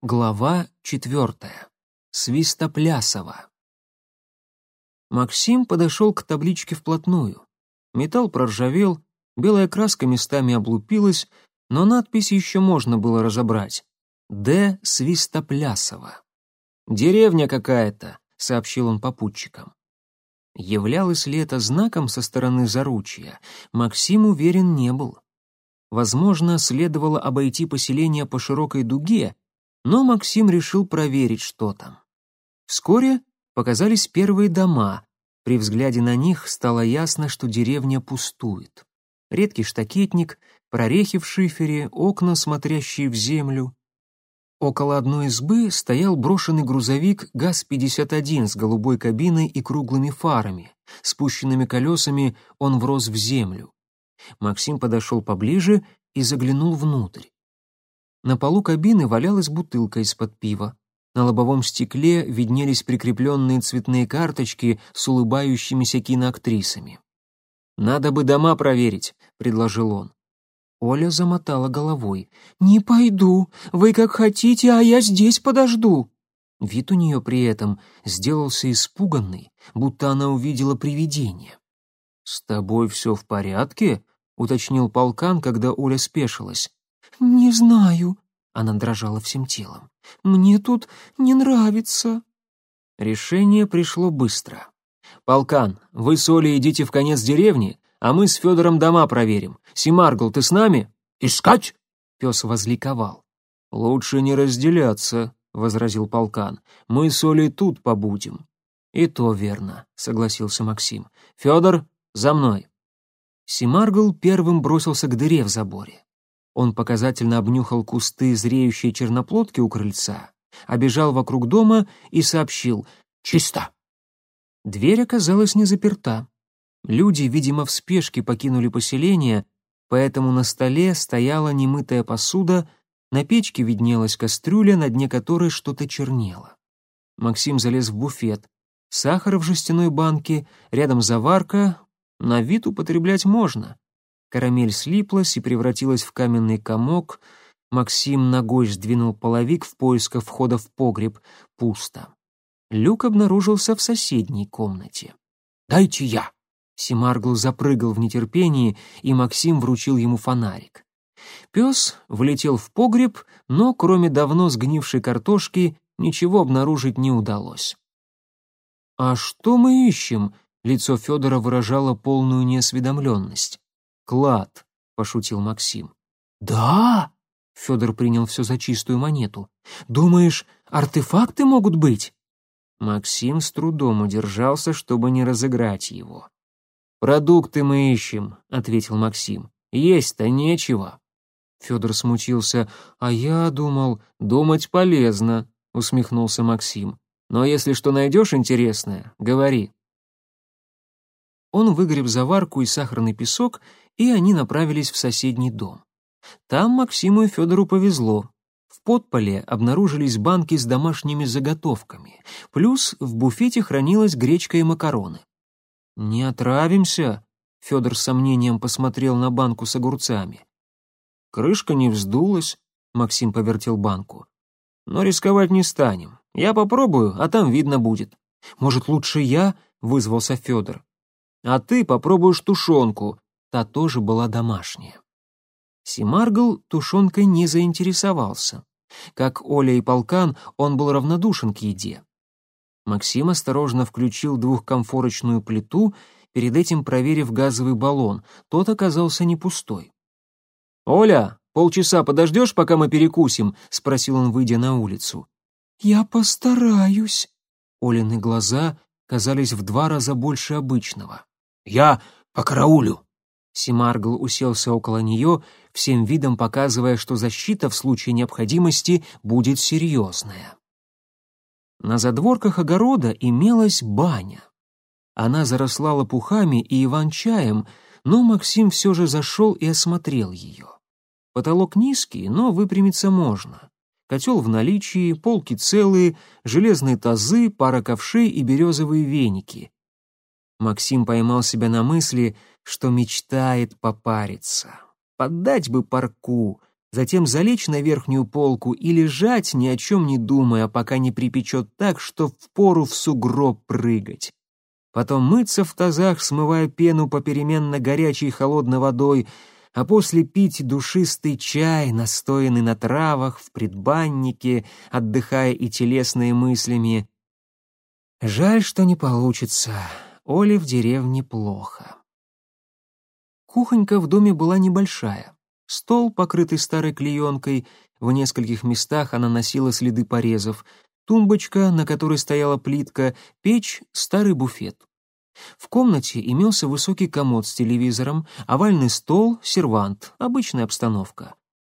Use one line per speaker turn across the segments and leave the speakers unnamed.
Глава четвертая. Свистоплясова. Максим подошел к табличке вплотную. Металл проржавел, белая краска местами облупилась, но надпись еще можно было разобрать. «Д. Свистоплясова». «Деревня какая-то», — сообщил он попутчикам. Являлось ли это знаком со стороны заручья, Максим уверен не был. Возможно, следовало обойти поселение по широкой дуге, но Максим решил проверить, что там. Вскоре показались первые дома. При взгляде на них стало ясно, что деревня пустует. Редкий штакетник, прорехи в шифере, окна, смотрящие в землю. Около одной избы стоял брошенный грузовик ГАЗ-51 с голубой кабиной и круглыми фарами. Спущенными колесами он врос в землю. Максим подошел поближе и заглянул внутрь. На полу кабины валялась бутылка из-под пива. На лобовом стекле виднелись прикрепленные цветные карточки с улыбающимися киноактрисами. «Надо бы дома проверить», — предложил он. Оля замотала головой. «Не пойду. Вы как хотите, а я здесь подожду». Вид у нее при этом сделался испуганный, будто она увидела привидение. «С тобой все в порядке?» — уточнил полкан, когда Оля спешилась. «Не знаю», — она дрожала всем телом. «Мне тут не нравится». Решение пришло быстро. «Полкан, вы с Олей идите в конец деревни, а мы с Федором дома проверим. Симаргл, ты с нами?»
«Искать?»
— пес возликовал. «Лучше не разделяться», — возразил полкан. «Мы с Олей тут побудем». «И то верно», — согласился Максим. «Федор, за мной». Симаргл первым бросился к дыре в заборе. Он показательно обнюхал кусты зреющей черноплодки у крыльца, обежал вокруг дома и сообщил «Чисто!». Дверь оказалась не заперта. Люди, видимо, в спешке покинули поселение, поэтому на столе стояла немытая посуда, на печке виднелась кастрюля, на дне которой что-то чернело. Максим залез в буфет. Сахар в жестяной банке, рядом заварка, на вид употреблять можно. Карамель слиплась и превратилась в каменный комок. Максим ногой сдвинул половик в поисках входа в погреб. Пусто. Люк обнаружился в соседней комнате.
«Дайте я!»
Симаргл запрыгал в нетерпении, и Максим вручил ему фонарик. Пес влетел в погреб, но кроме давно сгнившей картошки ничего обнаружить не удалось. «А что мы ищем?» — лицо Федора выражало полную неосведомленность. «Клад», — пошутил Максим.
«Да?» — Федор принял все за чистую монету. «Думаешь, артефакты могут быть?»
Максим с трудом удержался, чтобы не разыграть его. «Продукты мы ищем», — ответил Максим. «Есть-то нечего». Федор смутился. «А я думал, думать полезно», — усмехнулся Максим. «Но если что найдешь интересное, говори». Он выгреб заварку и сахарный песок и они направились в соседний дом. Там Максиму и Федору повезло. В подполе обнаружились банки с домашними заготовками, плюс в буфете хранилась гречка и макароны. «Не отравимся?» — Федор с сомнением посмотрел на банку с огурцами. «Крышка не вздулась», — Максим повертел банку. «Но рисковать не станем. Я попробую, а там видно будет».
«Может, лучше я?» — вызвался Федор.
«А ты попробуешь тушенку», та тоже была домашняя. Симаргл тушенкой не заинтересовался. Как Оля и Полкан, он был равнодушен к еде. Максим осторожно включил двухкомфорочную плиту, перед этим проверив газовый баллон. Тот оказался не пустой. «Оля, полчаса подождешь, пока мы перекусим?» — спросил он, выйдя на улицу.
«Я постараюсь».
Олины глаза казались в два раза больше обычного.
«Я по караулю»,
Симаргл уселся около нее, всем видом показывая, что защита в случае необходимости будет серьезная. На задворках огорода имелась баня. Она заросла лопухами и иван-чаем, но Максим все же зашел и осмотрел ее. Потолок низкий, но выпрямиться можно. Котел в наличии, полки целые, железные тазы, пара ковшей и березовые веники. Максим поймал себя на мысли, что мечтает попариться. Поддать бы парку, затем залечь на верхнюю полку и лежать, ни о чем не думая, пока не припечет так, что впору в сугроб прыгать. Потом мыться в тазах, смывая пену попеременно горячей и холодной водой, а после пить душистый чай, настоянный на травах, в предбаннике, отдыхая и телесные мыслями. Жаль, что не получится. Оле в деревне плохо. Кухонька в доме была небольшая. Стол, покрытый старой клеенкой, в нескольких местах она носила следы порезов, тумбочка, на которой стояла плитка, печь, старый буфет. В комнате имелся высокий комод с телевизором, овальный стол, сервант, обычная обстановка.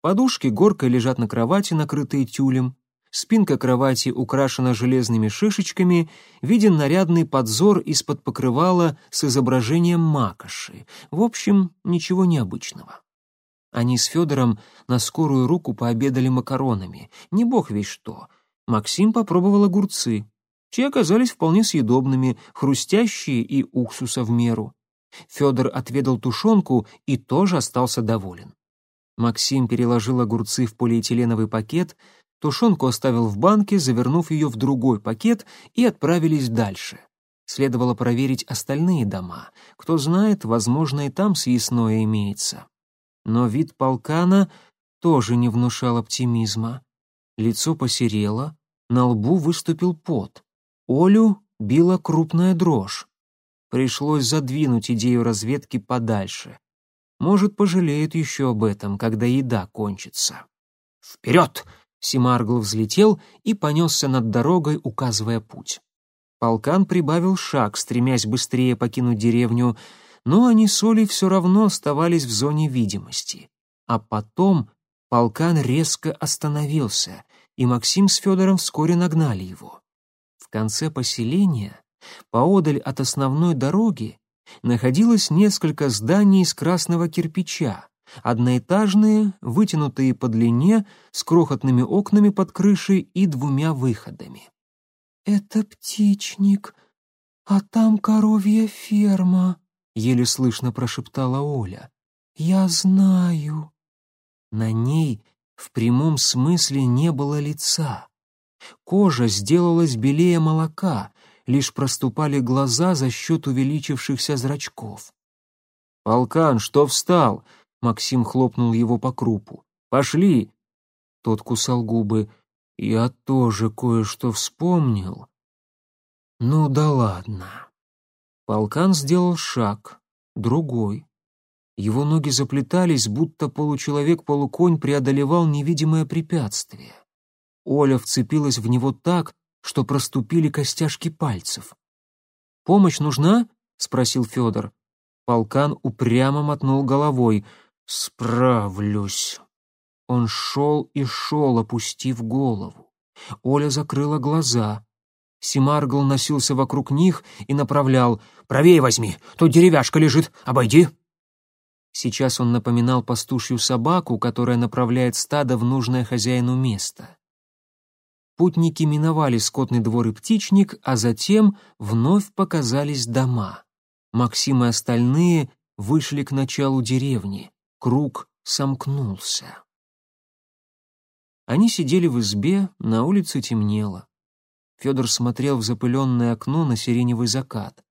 Подушки горкой лежат на кровати, накрытые тюлем. Спинка кровати украшена железными шишечками, виден нарядный подзор из-под покрывала с изображением макоши. В общем, ничего необычного. Они с Федором на скорую руку пообедали макаронами. Не бог весь что. Максим попробовал огурцы. Те оказались вполне съедобными, хрустящие и уксуса в меру. Федор отведал тушенку и тоже остался доволен. Максим переложил огурцы в полиэтиленовый пакет — Тушенку оставил в банке, завернув ее в другой пакет, и отправились дальше. Следовало проверить остальные дома. Кто знает, возможно, и там съестное имеется. Но вид полкана тоже не внушал оптимизма. Лицо посерело, на лбу выступил пот. Олю била крупная дрожь. Пришлось задвинуть идею разведки подальше. Может, пожалеют еще об этом, когда еда кончится. «Вперед!» Симаргл взлетел и понесся над дорогой, указывая путь. Полкан прибавил шаг, стремясь быстрее покинуть деревню, но они с Олей все равно оставались в зоне видимости. А потом полкан резко остановился, и Максим с Федором вскоре нагнали его. В конце поселения, поодаль от основной дороги, находилось несколько зданий из красного кирпича, одноэтажные, вытянутые по длине, с крохотными окнами под крышей и двумя выходами. «Это птичник, а там коровья ферма», — еле слышно прошептала Оля. «Я знаю». На ней в прямом смысле не было лица. Кожа сделалась белее молока, лишь проступали глаза за счет увеличившихся зрачков. «Полкан, что встал?» Максим хлопнул его по крупу. «Пошли!» Тот кусал губы. «Я тоже кое-что вспомнил». «Ну да ладно». Полкан сделал шаг, другой. Его ноги заплетались, будто получеловек-полуконь преодолевал невидимое препятствие. Оля вцепилась в него так, что проступили костяшки пальцев. «Помощь нужна?» — спросил Федор. Полкан упрямо мотнул головой — «Справлюсь». Он шел и шел, опустив голову. Оля закрыла глаза. Симаргл носился вокруг них и направлял. «Правее возьми, тут деревяшка лежит, обойди». Сейчас он напоминал пастушью собаку, которая направляет стадо в нужное хозяину место. Путники миновали скотный двор и птичник, а затем вновь показались дома. Максим и остальные вышли к началу деревни. Круг сомкнулся. Они сидели в избе, на улице темнело. Федор смотрел в запыленное окно на сиреневый закат.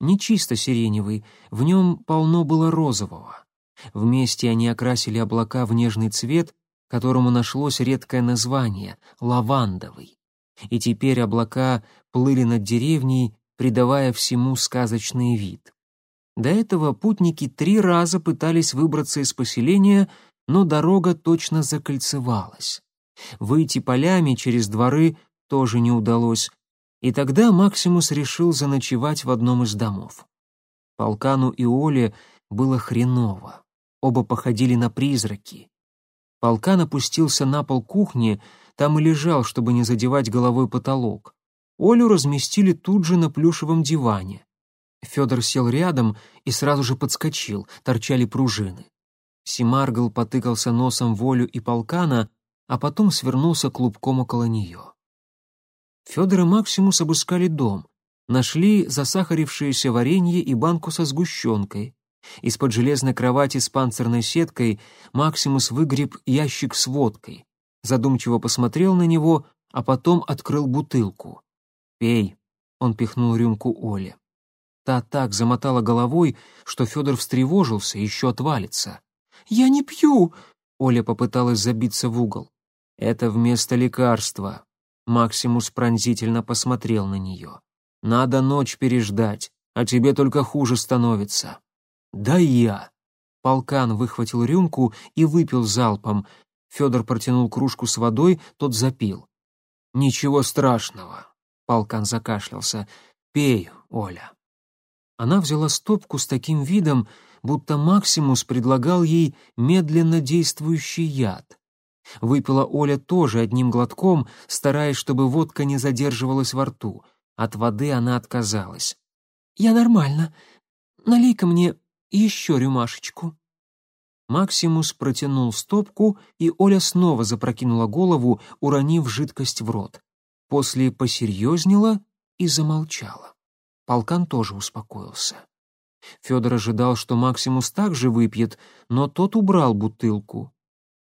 Не чисто сиреневый, в нем полно было розового. Вместе они окрасили облака в нежный цвет, которому нашлось редкое название — лавандовый. И теперь облака плыли над деревней, придавая всему сказочный вид. До этого путники три раза пытались выбраться из поселения, но дорога точно закольцевалась. Выйти полями через дворы тоже не удалось, и тогда Максимус решил заночевать в одном из домов. Полкану и Оле было хреново, оба походили на призраки. Полкан опустился на пол кухни, там и лежал, чтобы не задевать головой потолок. Олю разместили тут же на плюшевом диване. Федор сел рядом и сразу же подскочил, торчали пружины. Симаргл потыкался носом в Олю и полкана, а потом свернулся клубком около нее. Федор и Максимус обыскали дом, нашли засахарившееся варенье и банку со сгущенкой. Из-под железной кровати с панцирной сеткой Максимус выгреб ящик с водкой, задумчиво посмотрел на него, а потом открыл бутылку. «Пей», — он пихнул рюмку Оле. Та так замотала головой, что Федор встревожился, еще отвалится. «Я не пью!» — Оля попыталась забиться в угол. «Это вместо лекарства». Максимус пронзительно посмотрел на нее. «Надо ночь переждать, а тебе только хуже становится». «Да я!» Полкан выхватил рюмку и выпил залпом. Федор протянул кружку с водой, тот запил. «Ничего страшного», — Полкан закашлялся. «Пей, Оля». Она взяла стопку с таким видом, будто Максимус предлагал ей медленно действующий яд. Выпила Оля тоже одним глотком, стараясь, чтобы водка не задерживалась во рту. От воды она отказалась. «Я нормально. Налей-ка мне еще рюмашечку». Максимус протянул стопку, и Оля снова запрокинула голову, уронив жидкость в рот. После посерьезнела и замолчала. Полкан тоже успокоился. Федор ожидал, что Максимус также выпьет, но тот убрал бутылку.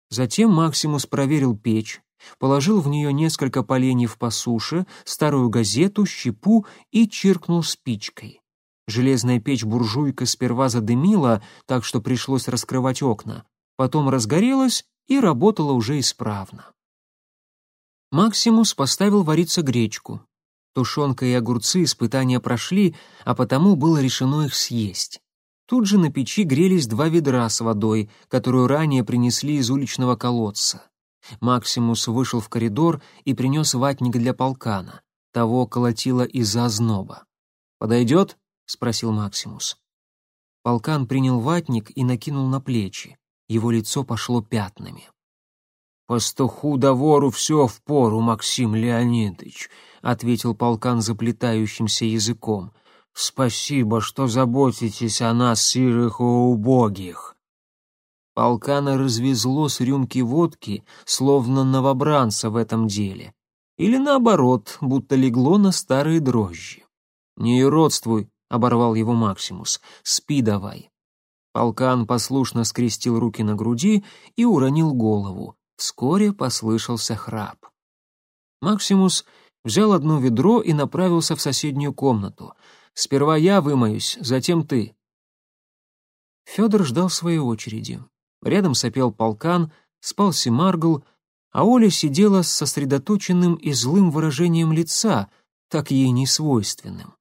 Затем Максимус проверил печь, положил в нее несколько поленьев по суше, старую газету, щепу и чиркнул спичкой. Железная печь-буржуйка сперва задымила, так что пришлось раскрывать окна, потом разгорелась и работала уже исправно. Максимус поставил вариться гречку. Тушенка и огурцы испытания прошли, а потому было решено их съесть. Тут же на печи грелись два ведра с водой, которую ранее принесли из уличного колодца. Максимус вышел в коридор и принес ватник для полкана. Того колотило из-за озноба. «Подойдет?» — спросил Максимус. Полкан принял ватник и накинул на плечи. Его лицо пошло пятнами. «Пастуху да все впору, Максим Леонидович», — ответил полкан заплетающимся языком. «Спасибо, что заботитесь о нас, сирых и убогих». Полкана развезло с рюмки водки, словно новобранца в этом деле. Или наоборот, будто легло на старые дрожжи. «Не родствуй», — оборвал его Максимус, — «спи давай». Полкан послушно скрестил руки на груди и уронил голову. Вскоре послышался храп. Максимус взял одно ведро и направился в соседнюю комнату. «Сперва я вымоюсь, затем ты». Федор ждал своей очереди. Рядом сопел полкан, спал Семаргл, а Оля сидела с сосредоточенным и злым выражением лица, так ей не свойственным.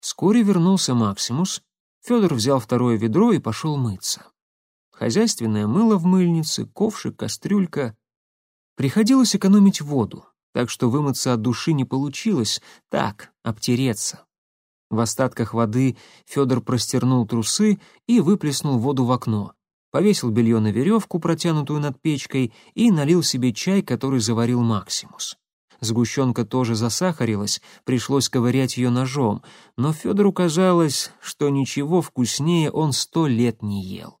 Вскоре вернулся Максимус, Федор взял второе ведро и пошел мыться. Хозяйственное мыло в мыльнице, ковшик, кастрюлька. Приходилось экономить воду так что вымыться от души не получилось, так, обтереться. В остатках воды Федор простернул трусы и выплеснул воду в окно, повесил белье на веревку, протянутую над печкой, и налил себе чай, который заварил Максимус. Сгущенка тоже засахарилась, пришлось ковырять ее ножом, но Федору казалось, что ничего вкуснее он сто лет не ел.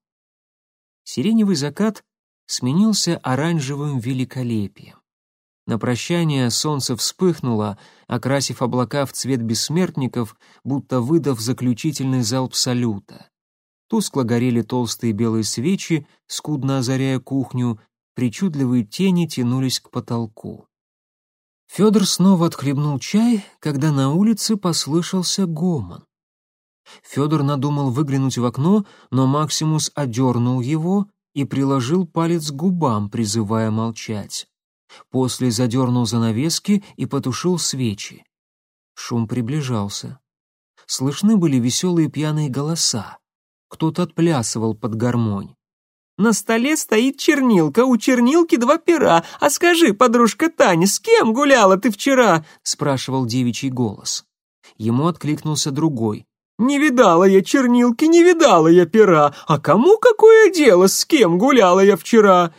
Сиреневый закат сменился оранжевым великолепием. На прощание солнце вспыхнуло, окрасив облака в цвет бессмертников, будто выдав заключительный залп салюта. Тускло горели толстые белые свечи, скудно озаряя кухню, причудливые тени тянулись к потолку. Федор снова отхлебнул чай, когда на улице послышался гомон. Федор надумал выглянуть в окно, но Максимус одернул его и приложил палец к губам, призывая молчать. После задернул занавески и потушил свечи. Шум приближался. Слышны были веселые пьяные голоса. Кто-то отплясывал под гармонь. «На столе стоит чернилка, у чернилки два пера. А скажи, подружка Таня, с кем гуляла ты вчера?» — спрашивал девичий голос. Ему откликнулся другой. «Не видала я чернилки, не видала я пера. А кому какое дело, с кем гуляла я вчера?»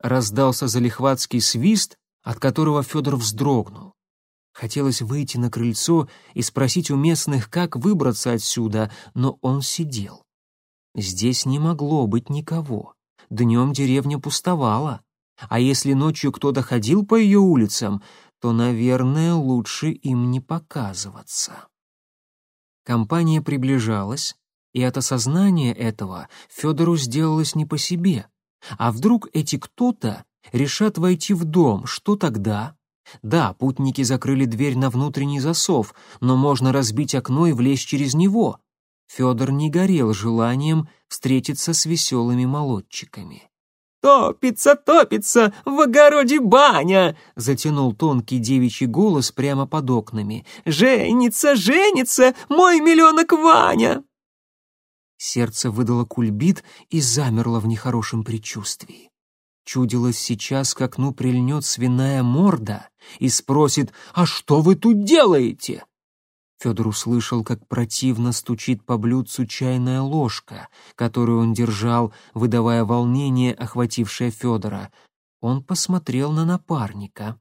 Раздался залихватский свист, от которого Федор вздрогнул. Хотелось выйти на крыльцо и спросить у местных, как выбраться отсюда, но он сидел. Здесь не могло быть никого. Днем деревня пустовала. А если ночью кто-то ходил по ее улицам, то, наверное, лучше им не показываться. Компания приближалась. И от осознания этого Федору сделалось не по себе. А вдруг эти кто-то решат войти в дом, что тогда? Да, путники закрыли дверь на внутренний засов, но можно разбить окно и влезть через него. Федор не горел желанием встретиться с веселыми молодчиками.
«Топится, топится, в огороде баня!»
— затянул тонкий девичий голос прямо под окнами.
«Женится, женится, мой миллионок Ваня!»
Сердце выдало кульбит и замерло в нехорошем предчувствии. Чудилось сейчас, к окну прильнет свиная морда и спросит «А что вы тут делаете?» Федор услышал, как противно стучит по блюдцу чайная ложка, которую он держал, выдавая волнение, охватившее Федора. Он посмотрел на напарника.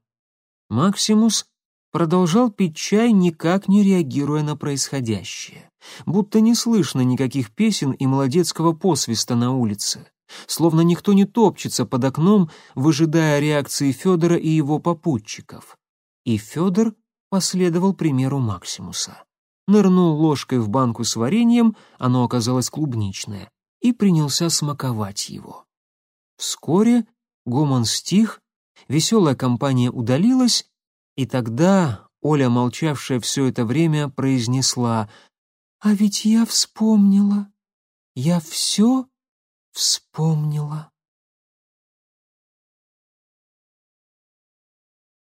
Максимус продолжал пить чай, никак не реагируя на происходящее. Будто не слышно никаких песен и молодецкого посвиста на улице. Словно никто не топчется под окном, выжидая реакции Федора и его попутчиков. И Федор последовал примеру Максимуса. Нырнул ложкой в банку с вареньем, оно оказалось клубничное, и принялся смаковать его. Вскоре гомон стих, веселая компания удалилась, и тогда Оля, молчавшая все это время, произнесла «А ведь я вспомнила, я все вспомнила».